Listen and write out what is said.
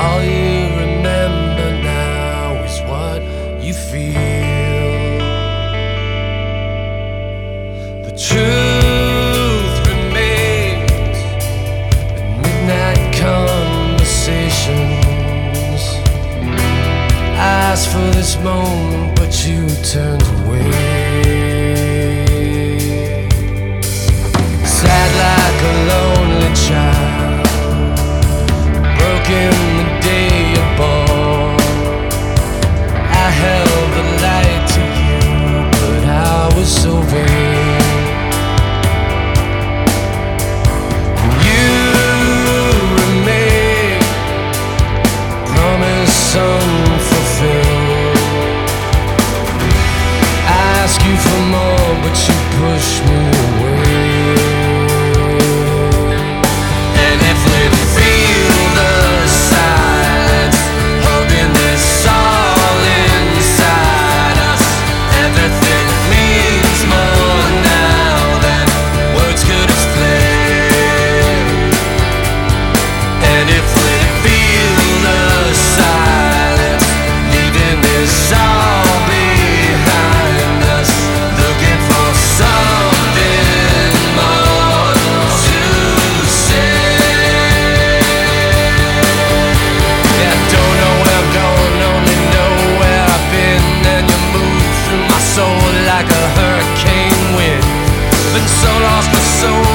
All you remember now is what you feel. The truth remains in midnight conversations. I asked for this moment, but you. but you push me? so